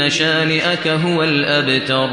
إن شانئك هو الأبتر